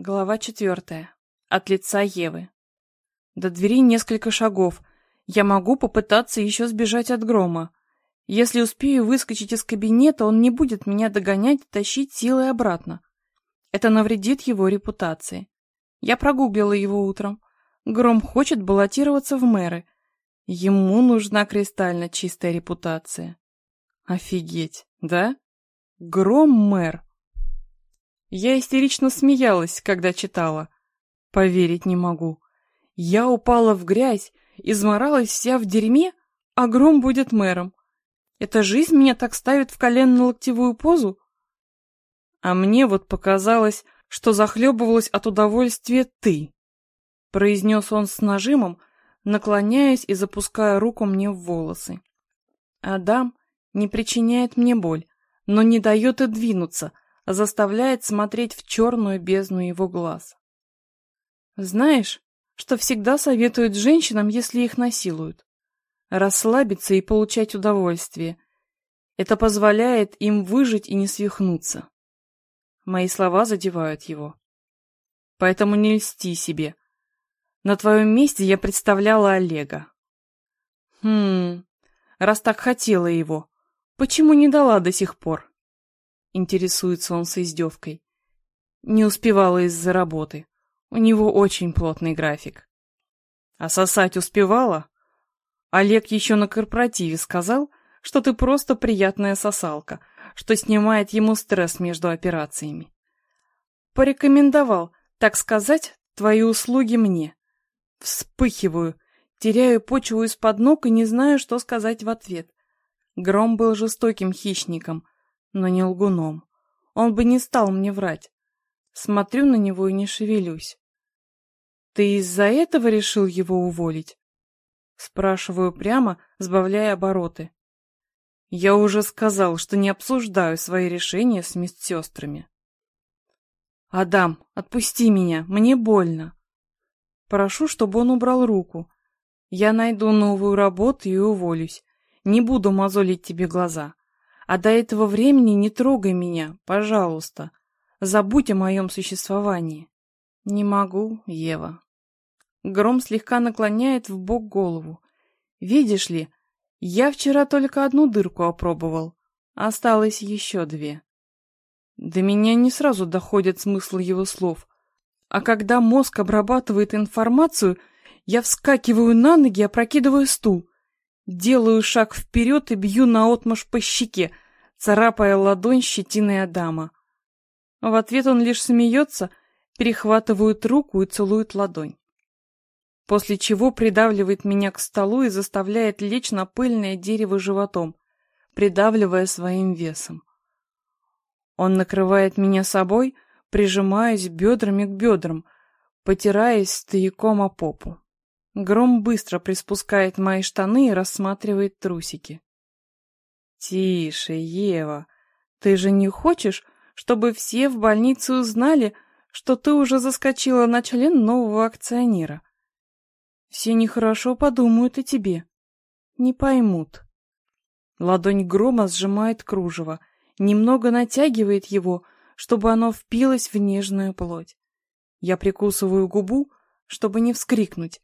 Глава четвертая. От лица Евы. До двери несколько шагов. Я могу попытаться еще сбежать от грома. Если успею выскочить из кабинета, он не будет меня догонять тащить силой обратно. Это навредит его репутации. Я прогуглила его утром. Гром хочет баллотироваться в мэры. Ему нужна кристально чистая репутация. Офигеть, да? Гром мэр. Я истерично смеялась, когда читала. Поверить не могу. Я упала в грязь, изморалась вся в дерьме, а Гром будет мэром. Эта жизнь меня так ставит в коленно-локтевую позу? А мне вот показалось, что захлебывалась от удовольствия ты, произнес он с нажимом, наклоняясь и запуская руку мне в волосы. Адам не причиняет мне боль, но не дает и двинуться — заставляет смотреть в черную бездну его глаз. Знаешь, что всегда советуют женщинам, если их насилуют? Расслабиться и получать удовольствие. Это позволяет им выжить и не свихнуться. Мои слова задевают его. Поэтому не льсти себе. На твоем месте я представляла Олега. Хм, раз так хотела его, почему не дала до сих пор? Интересуется он с издевкой. Не успевала из-за работы. У него очень плотный график. А сосать успевала? Олег еще на корпоративе сказал, что ты просто приятная сосалка, что снимает ему стресс между операциями. Порекомендовал, так сказать, твои услуги мне. Вспыхиваю, теряю почву из-под ног и не знаю, что сказать в ответ. Гром был жестоким хищником — но не лгуном. Он бы не стал мне врать. Смотрю на него и не шевелюсь. Ты из-за этого решил его уволить? Спрашиваю прямо, сбавляя обороты. Я уже сказал, что не обсуждаю свои решения с медсестрами. Адам, отпусти меня, мне больно. Прошу, чтобы он убрал руку. Я найду новую работу и уволюсь. Не буду мозолить тебе глаза. А до этого времени не трогай меня, пожалуйста. Забудь о моем существовании. Не могу, Ева. Гром слегка наклоняет в бок голову. Видишь ли, я вчера только одну дырку опробовал. Осталось еще две. До меня не сразу доходит смысл его слов. А когда мозг обрабатывает информацию, я вскакиваю на ноги, опрокидываю стул. Делаю шаг вперед и бью наотмашь по щеке, царапая ладонь щетиной Адама. В ответ он лишь смеется, перехватывает руку и целует ладонь. После чего придавливает меня к столу и заставляет лечь на пыльное дерево животом, придавливая своим весом. Он накрывает меня собой, прижимаясь бедрами к бедрам, потираясь стояком о попу. Гром быстро приспускает мои штаны и рассматривает трусики. «Тише, Ева, ты же не хочешь, чтобы все в больнице узнали, что ты уже заскочила на член нового акционера? Все нехорошо подумают о тебе. Не поймут». Ладонь грома сжимает кружево, немного натягивает его, чтобы оно впилось в нежную плоть. Я прикусываю губу, чтобы не вскрикнуть,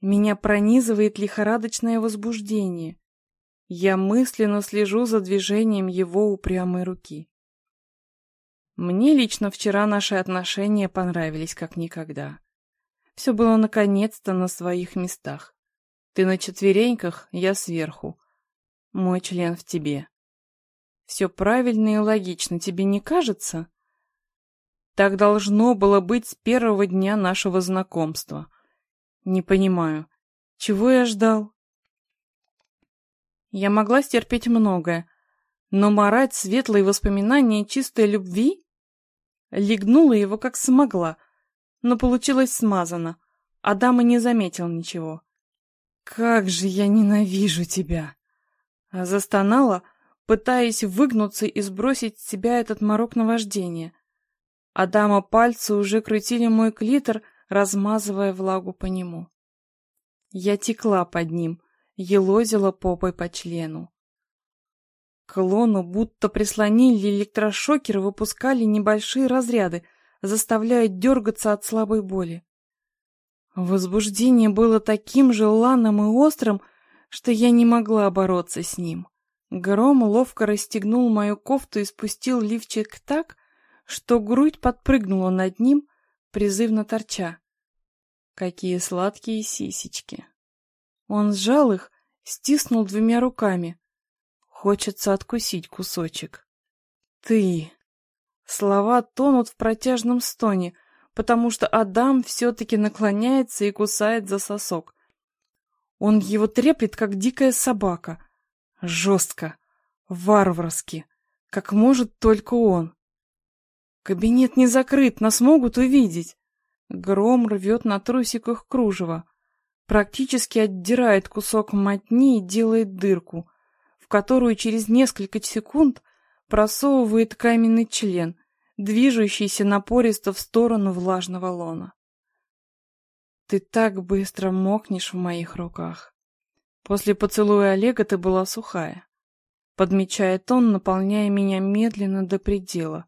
меня пронизывает лихорадочное возбуждение. Я мысленно слежу за движением его упрямой руки. Мне лично вчера наши отношения понравились как никогда. Все было наконец-то на своих местах. Ты на четвереньках, я сверху. Мой член в тебе. Все правильно и логично, тебе не кажется? Так должно было быть с первого дня нашего знакомства. Не понимаю, чего я ждал? Я могла стерпеть многое, но марать светлые воспоминания чистой любви? Легнула его как смогла, но получилось смазано. Адам и не заметил ничего. «Как же я ненавижу тебя!» Застонала, пытаясь выгнуться и сбросить с себя этот морок наваждения. Адама пальцы уже крутили мой клитор, размазывая влагу по нему. Я текла под ним, елозила попой по члену. К лону будто прислонили электрошокер, выпускали небольшие разряды, заставляют дергаться от слабой боли. Возбуждение было таким желанным и острым, что я не могла бороться с ним. Гром ловко расстегнул мою кофту и спустил лифчик так, что грудь подпрыгнула над ним, призывно торча. Какие сладкие сисечки! Он сжал их, стиснул двумя руками. Хочется откусить кусочек. Ты! Слова тонут в протяжном стоне, потому что Адам все-таки наклоняется и кусает за сосок. Он его треплет, как дикая собака. Жестко, варварски, как может только он. Кабинет не закрыт, нас могут увидеть. Гром рвет на трусиках кружево, практически отдирает кусок мотни и делает дырку, в которую через несколько секунд просовывает каменный член, движущийся напористо в сторону влажного лона. Ты так быстро мокнешь в моих руках. После поцелуя Олега ты была сухая. Подмечает он, наполняя меня медленно до предела.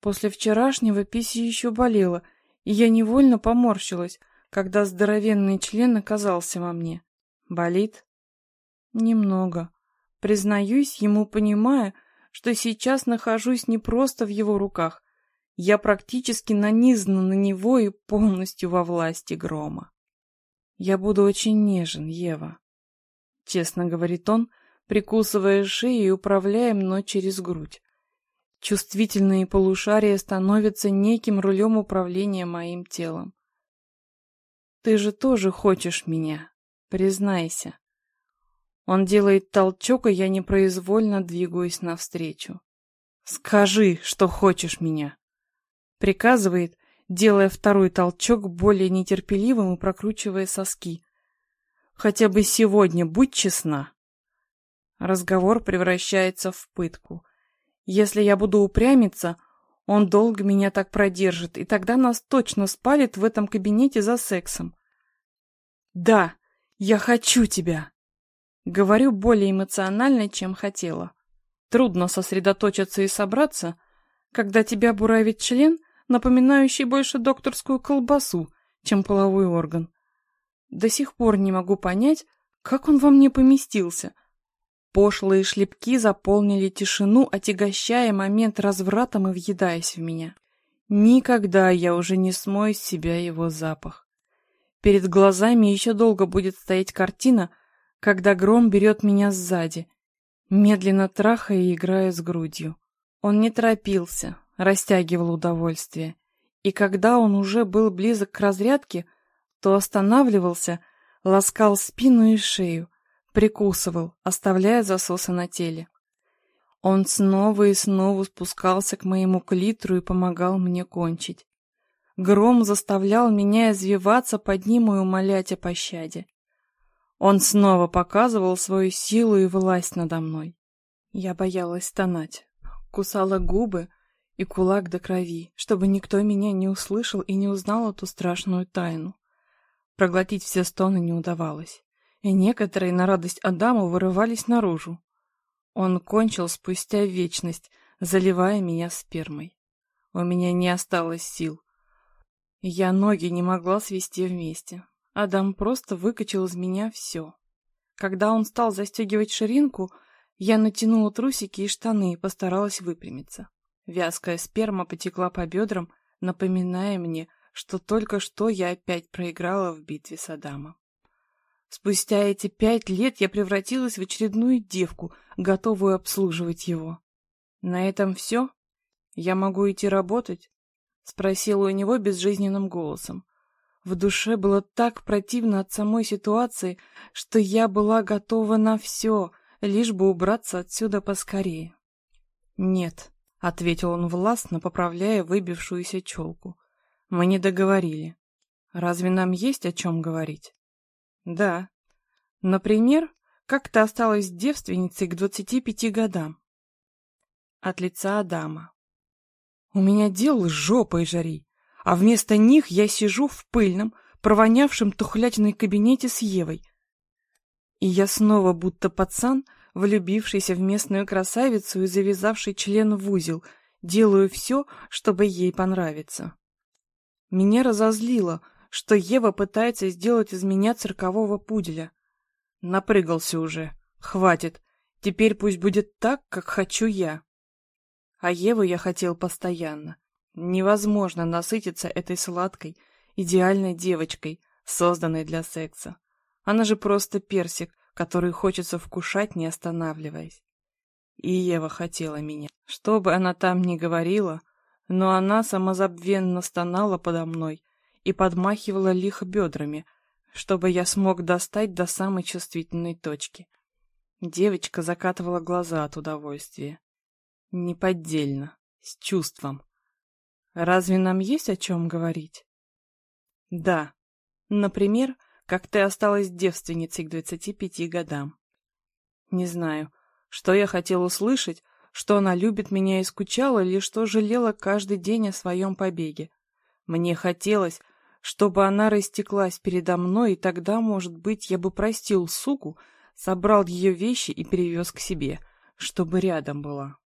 После вчерашнего писи еще болела, и я невольно поморщилась, когда здоровенный член оказался во мне. Болит? Немного. Признаюсь ему, понимая, что сейчас нахожусь не просто в его руках, я практически нанизана на него и полностью во власти грома. Я буду очень нежен, Ева. Честно говорит он, прикусывая шею и управляя мной через грудь. Чувствительные полушария становятся неким рулем управления моим телом. Ты же тоже хочешь меня, признайся. Он делает толчок, и я непроизвольно двигаюсь навстречу. «Скажи, что хочешь меня!» Приказывает, делая второй толчок более нетерпеливым и прокручивая соски. «Хотя бы сегодня будь честна!» Разговор превращается в пытку. Если я буду упрямиться, он долго меня так продержит, и тогда нас точно спалит в этом кабинете за сексом. «Да, я хочу тебя!» Говорю более эмоционально, чем хотела. Трудно сосредоточиться и собраться, когда тебя буравит член, напоминающий больше докторскую колбасу, чем половой орган. До сих пор не могу понять, как он во мне поместился. Пошлые шлепки заполнили тишину, отягощая момент развратом и въедаясь в меня. Никогда я уже не смою с себя его запах. Перед глазами еще долго будет стоять картина — когда гром берет меня сзади, медленно трахая и играя с грудью. Он не торопился, растягивал удовольствие, и когда он уже был близок к разрядке, то останавливался, ласкал спину и шею, прикусывал, оставляя засосы на теле. Он снова и снова спускался к моему клитору и помогал мне кончить. Гром заставлял меня извиваться под ним и умолять о пощаде. Он снова показывал свою силу и власть надо мной. Я боялась стонать, кусала губы и кулак до крови, чтобы никто меня не услышал и не узнал эту страшную тайну. Проглотить все стоны не удавалось, и некоторые на радость Адаму вырывались наружу. Он кончил спустя вечность, заливая меня спермой. У меня не осталось сил. Я ноги не могла свести вместе, Адам просто выкачал из меня все. Когда он стал застегивать ширинку, я натянула трусики и штаны и постаралась выпрямиться. Вязкая сперма потекла по бедрам, напоминая мне, что только что я опять проиграла в битве с Адамом. Спустя эти пять лет я превратилась в очередную девку, готовую обслуживать его. На этом все? Я могу идти работать? Спросила у него безжизненным голосом. В душе было так противно от самой ситуации, что я была готова на все, лишь бы убраться отсюда поскорее. «Нет», — ответил он властно, поправляя выбившуюся челку. «Мы не договорили. Разве нам есть о чем говорить?» «Да. Например, как ты осталась девственницей к двадцати пяти годам?» От лица Адама. «У меня дел с жопой жари а вместо них я сижу в пыльном, провонявшем тухлятиной кабинете с Евой. И я снова будто пацан, влюбившийся в местную красавицу и завязавший член в узел, Делаю все, чтобы ей понравиться. Меня разозлило, что Ева пытается сделать из меня циркового пуделя. Напрыгался уже. Хватит. Теперь пусть будет так, как хочу я. А Еву я хотел постоянно. Невозможно насытиться этой сладкой, идеальной девочкой, созданной для секса. Она же просто персик, который хочется вкушать, не останавливаясь. И Ева хотела меня. Что бы она там ни говорила, но она самозабвенно стонала подо мной и подмахивала лихо бедрами, чтобы я смог достать до самой чувствительной точки. Девочка закатывала глаза от удовольствия. Неподдельно, с чувством. Разве нам есть о чем говорить? Да. Например, как ты осталась девственницей к двадцати пяти годам. Не знаю, что я хотел услышать, что она любит меня и скучала, или что жалела каждый день о своем побеге. Мне хотелось, чтобы она растеклась передо мной, и тогда, может быть, я бы простил суку, собрал ее вещи и перевез к себе, чтобы рядом была.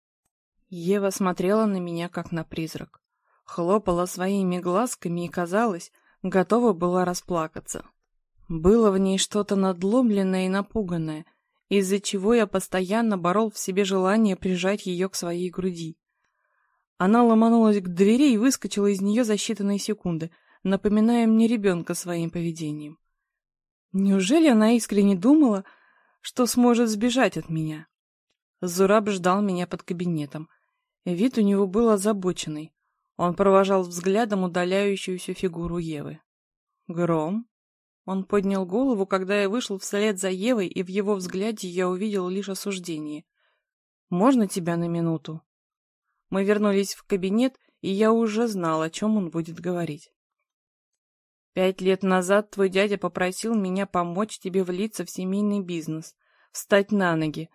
Ева смотрела на меня, как на призрак хлопала своими глазками и, казалось, готова была расплакаться. Было в ней что-то надломленное и напуганное, из-за чего я постоянно борол в себе желание прижать ее к своей груди. Она ломанулась к двери и выскочила из нее за считанные секунды, напоминая мне ребенка своим поведением. Неужели она искренне думала, что сможет сбежать от меня? Зураб ждал меня под кабинетом. Вид у него был озабоченный. Он провожал взглядом удаляющуюся фигуру Евы. «Гром?» Он поднял голову, когда я вышел вслед за Евой, и в его взгляде я увидел лишь осуждение. «Можно тебя на минуту?» Мы вернулись в кабинет, и я уже знал, о чем он будет говорить. «Пять лет назад твой дядя попросил меня помочь тебе влиться в семейный бизнес, встать на ноги.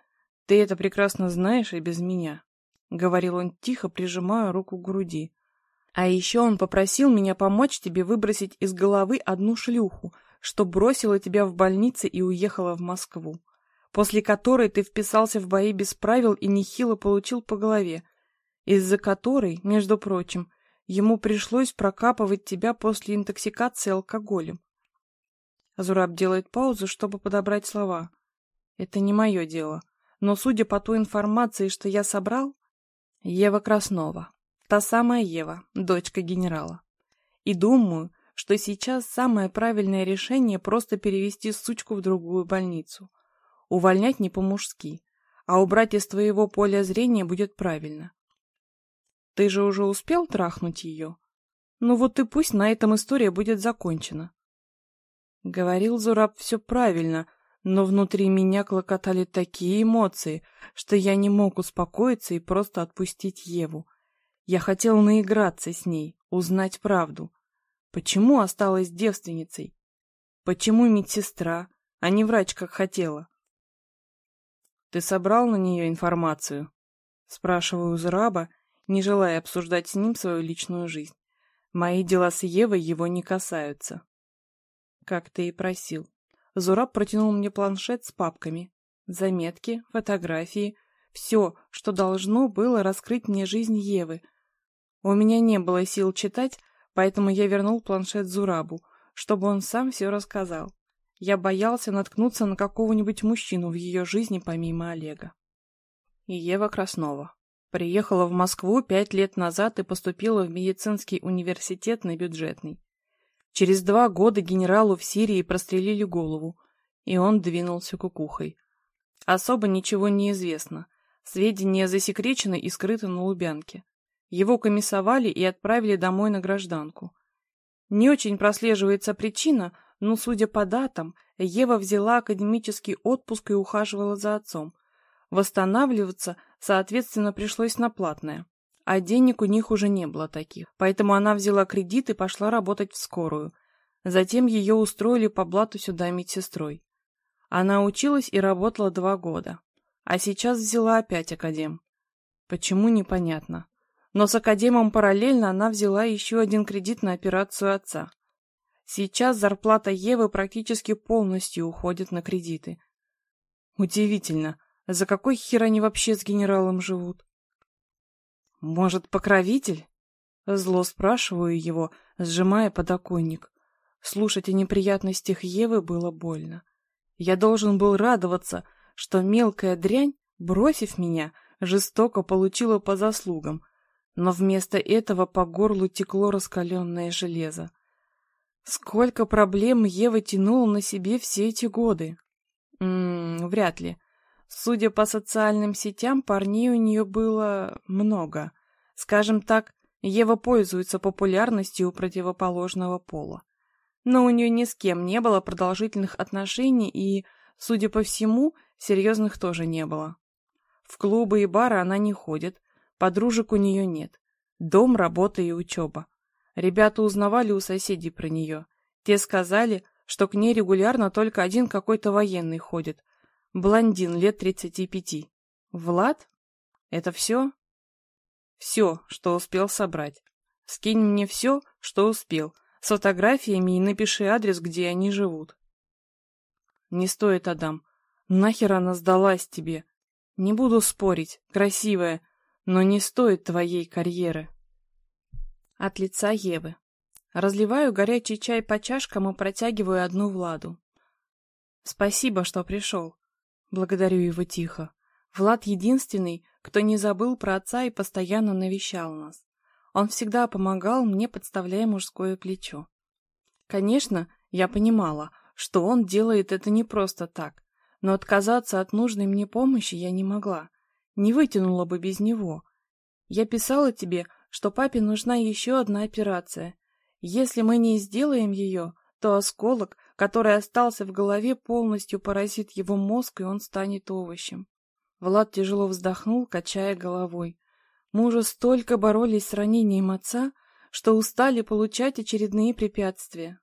Ты это прекрасно знаешь и без меня», — говорил он тихо, прижимая руку к груди. А еще он попросил меня помочь тебе выбросить из головы одну шлюху, что бросила тебя в больнице и уехала в Москву, после которой ты вписался в бои без правил и нехило получил по голове, из-за которой, между прочим, ему пришлось прокапывать тебя после интоксикации алкоголем. Азураб делает паузу, чтобы подобрать слова. Это не мое дело, но судя по той информации, что я собрал, Ева Краснова, Та самая Ева, дочка генерала. И думаю, что сейчас самое правильное решение просто перевести сучку в другую больницу. Увольнять не по-мужски, а убрать из твоего поля зрения будет правильно. Ты же уже успел трахнуть ее? Ну вот и пусть на этом история будет закончена. Говорил Зураб все правильно, но внутри меня клокотали такие эмоции, что я не мог успокоиться и просто отпустить Еву, я хотел наиграться с ней, узнать правду. Почему осталась девственницей? Почему медсестра, а не врач, как хотела? Ты собрал на нее информацию? Спрашиваю Зураба, не желая обсуждать с ним свою личную жизнь. Мои дела с Евой его не касаются. Как ты и просил. Зураб протянул мне планшет с папками. Заметки, фотографии, все, что должно было раскрыть мне жизнь Евы — у меня не было сил читать, поэтому я вернул планшет Зурабу, чтобы он сам все рассказал. Я боялся наткнуться на какого-нибудь мужчину в ее жизни помимо Олега. И Ева Краснова. Приехала в Москву пять лет назад и поступила в медицинский университет на бюджетный. Через два года генералу в Сирии прострелили голову, и он двинулся кукухой. Особо ничего не известно. Сведения засекречены и скрыты на Лубянке. Его комиссовали и отправили домой на гражданку. Не очень прослеживается причина, но, судя по датам, Ева взяла академический отпуск и ухаживала за отцом. Восстанавливаться, соответственно, пришлось на платное. А денег у них уже не было таких, поэтому она взяла кредит и пошла работать в скорую. Затем ее устроили по блату сюда медсестрой. Она училась и работала два года. А сейчас взяла опять академ. Почему, непонятно. Но с академом параллельно она взяла еще один кредит на операцию отца. Сейчас зарплата Евы практически полностью уходит на кредиты. Удивительно, за какой хер они вообще с генералом живут? Может, покровитель? Зло спрашиваю его, сжимая подоконник. Слушать о неприятностях Евы было больно. Я должен был радоваться, что мелкая дрянь, бросив меня, жестоко получила по заслугам, но вместо этого по горлу текло раскаленное железо. Сколько проблем Ева тянула на себе все эти годы? М -м, вряд ли. Судя по социальным сетям, парней у нее было много. Скажем так, Ева пользуется популярностью у противоположного пола. Но у нее ни с кем не было продолжительных отношений и, судя по всему, серьезных тоже не было. В клубы и бары она не ходит, подружек у нее нет. Дом, работа и учеба. Ребята узнавали у соседей про нее. Те сказали, что к ней регулярно только один какой-то военный ходит. Блондин лет тридцати пяти. Влад? Это все? Все, что успел собрать. Скинь мне все, что успел, с фотографиями и напиши адрес, где они живут. Не стоит, Адам. Нахер она сдалась тебе? Не буду спорить, красивая, но не стоит твоей карьеры. От лица Евы. Разливаю горячий чай по чашкам и протягиваю одну Владу. Спасибо, что пришел. Благодарю его тихо. Влад единственный, кто не забыл про отца и постоянно навещал нас. Он всегда помогал мне, подставляя мужское плечо. Конечно, я понимала, что он делает это не просто так, но отказаться от нужной мне помощи я не могла. Не вытянула бы без него. Я писала тебе, что папе нужна еще одна операция. Если мы не сделаем ее, то осколок, который остался в голове, полностью поразит его мозг, и он станет овощем. Влад тяжело вздохнул, качая головой. Мы уже столько боролись с ранением отца, что устали получать очередные препятствия.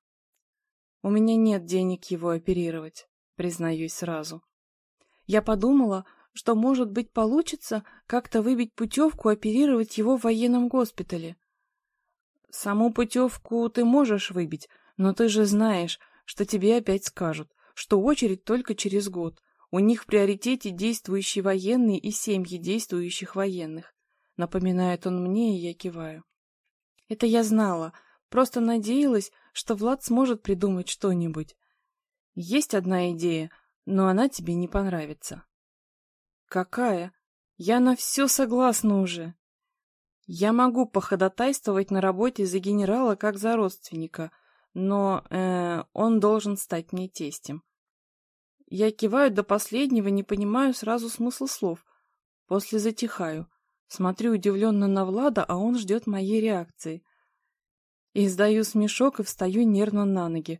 У меня нет денег его оперировать, признаюсь сразу. Я подумала, что, может быть, получится как-то выбить путевку оперировать его в военном госпитале. Саму путевку ты можешь выбить, но ты же знаешь, что тебе опять скажут, что очередь только через год, у них в приоритете действующие военные и семьи действующих военных. Напоминает он мне, и я киваю. Это я знала, просто надеялась, что Влад сможет придумать что-нибудь. Есть одна идея, но она тебе не понравится. Какая? Я на все согласна уже. Я могу походатайствовать на работе за генерала как за родственника, но э, он должен стать мне тестем. Я киваю до последнего, не понимаю сразу смысл слов. После затихаю. Смотрю удивленно на Влада, а он ждет моей реакции. Издаю смешок и встаю нервно на ноги.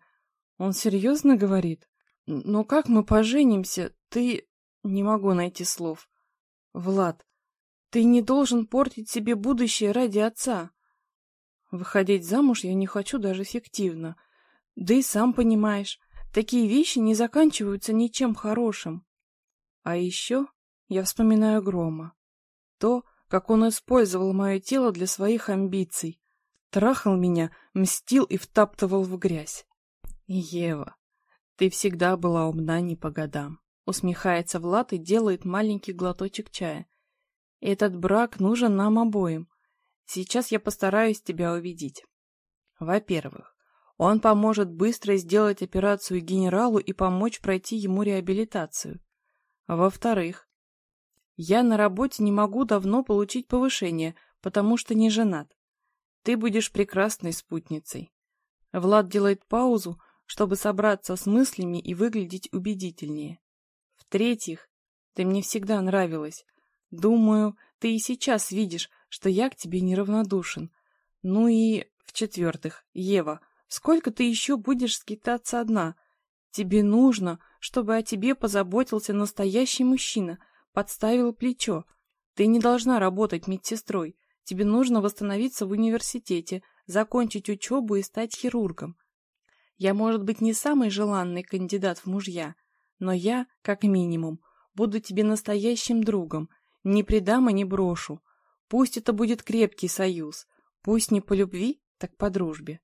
Он серьезно говорит? Но как мы поженимся? Ты... Не могу найти слов. Влад, ты не должен портить себе будущее ради отца. Выходить замуж я не хочу даже фиктивно. Да и сам понимаешь, Такие вещи не заканчиваются ничем хорошим. А еще я вспоминаю Грома. То, как он использовал мое тело для своих амбиций. Трахал меня, мстил и втаптывал в грязь. Ева, ты всегда была умна не по годам. Усмехается Влад и делает маленький глоточек чая. Этот брак нужен нам обоим. Сейчас я постараюсь тебя убедить. Во-первых, он поможет быстро сделать операцию генералу и помочь пройти ему реабилитацию. Во-вторых, я на работе не могу давно получить повышение, потому что не женат. Ты будешь прекрасной спутницей. Влад делает паузу, чтобы собраться с мыслями и выглядеть убедительнее. В-третьих, ты мне всегда нравилась. Думаю, ты и сейчас видишь, что я к тебе неравнодушен. Ну и, в-четвертых, Ева — Сколько ты еще будешь скитаться одна? Тебе нужно, чтобы о тебе позаботился настоящий мужчина, подставил плечо. Ты не должна работать медсестрой. Тебе нужно восстановиться в университете, закончить учебу и стать хирургом. Я, может быть, не самый желанный кандидат в мужья, но я, как минимум, буду тебе настоящим другом, не предам и не брошу. Пусть это будет крепкий союз, пусть не по любви, так по дружбе.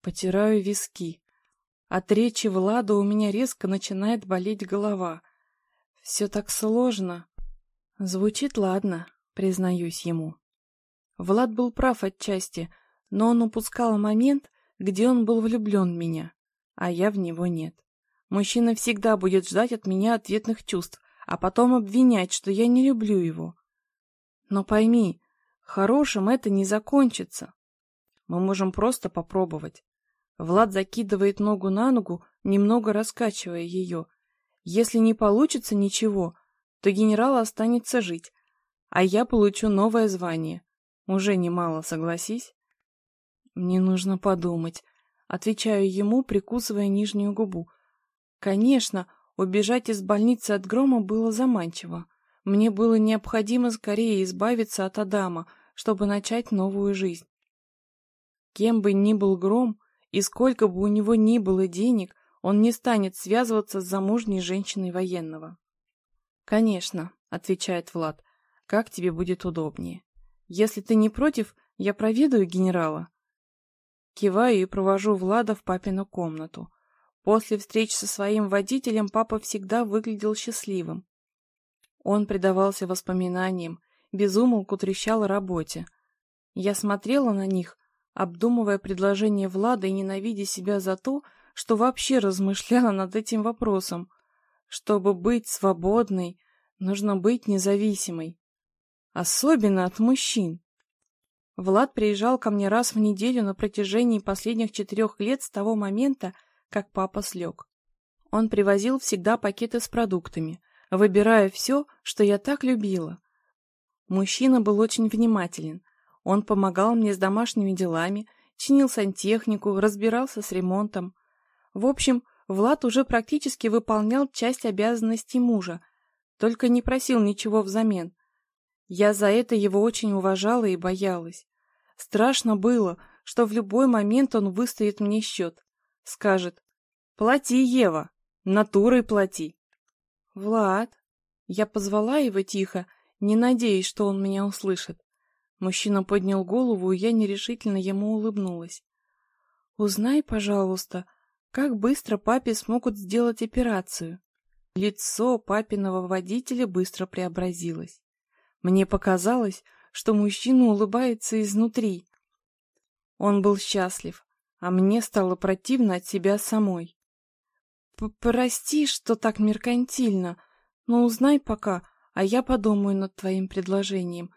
Потираю виски. От речи Влада у меня резко начинает болеть голова. Все так сложно. Звучит ладно, признаюсь ему. Влад был прав отчасти, но он упускал момент, где он был влюблен в меня, а я в него нет. Мужчина всегда будет ждать от меня ответных чувств, а потом обвинять, что я не люблю его. Но пойми, хорошим это не закончится. Мы можем просто попробовать. Влад закидывает ногу на ногу, немного раскачивая ее. Если не получится ничего, то генерал останется жить, а я получу новое звание. Уже немало, согласись? Мне нужно подумать. Отвечаю ему, прикусывая нижнюю губу. Конечно, убежать из больницы от Грома было заманчиво. Мне было необходимо скорее избавиться от Адама, чтобы начать новую жизнь. Кем бы ни был Гром, и сколько бы у него ни было денег, он не станет связываться с замужней женщиной военного. «Конечно», — отвечает Влад, — «как тебе будет удобнее. Если ты не против, я проведаю генерала». Киваю и провожу Влада в папину комнату. После встреч со своим водителем папа всегда выглядел счастливым. Он предавался воспоминаниям, безумолку трещал о работе. Я смотрела на них, обдумывая предложение Влада и ненавидя себя за то, что вообще размышляла над этим вопросом. Чтобы быть свободной, нужно быть независимой. Особенно от мужчин. Влад приезжал ко мне раз в неделю на протяжении последних четырех лет с того момента, как папа слег. Он привозил всегда пакеты с продуктами, выбирая все, что я так любила. Мужчина был очень внимателен. Он помогал мне с домашними делами, чинил сантехнику, разбирался с ремонтом. В общем, Влад уже практически выполнял часть обязанностей мужа, только не просил ничего взамен. Я за это его очень уважала и боялась. Страшно было, что в любой момент он выставит мне счет. Скажет «Плати, Ева, натурой плати». «Влад!» Я позвала его тихо, не надеясь, что он меня услышит. Мужчина поднял голову, и я нерешительно ему улыбнулась. «Узнай, пожалуйста, как быстро папе смогут сделать операцию?» Лицо папиного водителя быстро преобразилось. Мне показалось, что мужчина улыбается изнутри. Он был счастлив, а мне стало противно от себя самой. «Прости, что так меркантильно, но узнай пока, а я подумаю над твоим предложением.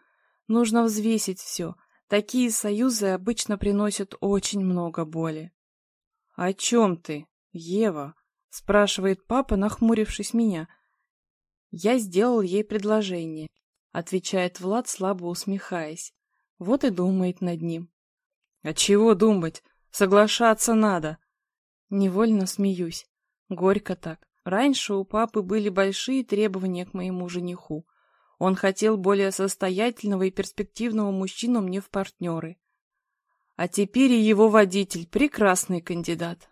Нужно взвесить все. Такие союзы обычно приносят очень много боли». «О чем ты, Ева?» — спрашивает папа, нахмурившись меня. Я сделал ей предложение, — отвечает Влад, слабо усмехаясь. Вот и думает над ним. «А чего думать? Соглашаться надо!» Невольно смеюсь. Горько так. Раньше у папы были большие требования к моему жениху. Он хотел более состоятельного и перспективного мужчину мне в партнеры. А теперь и его водитель — прекрасный кандидат.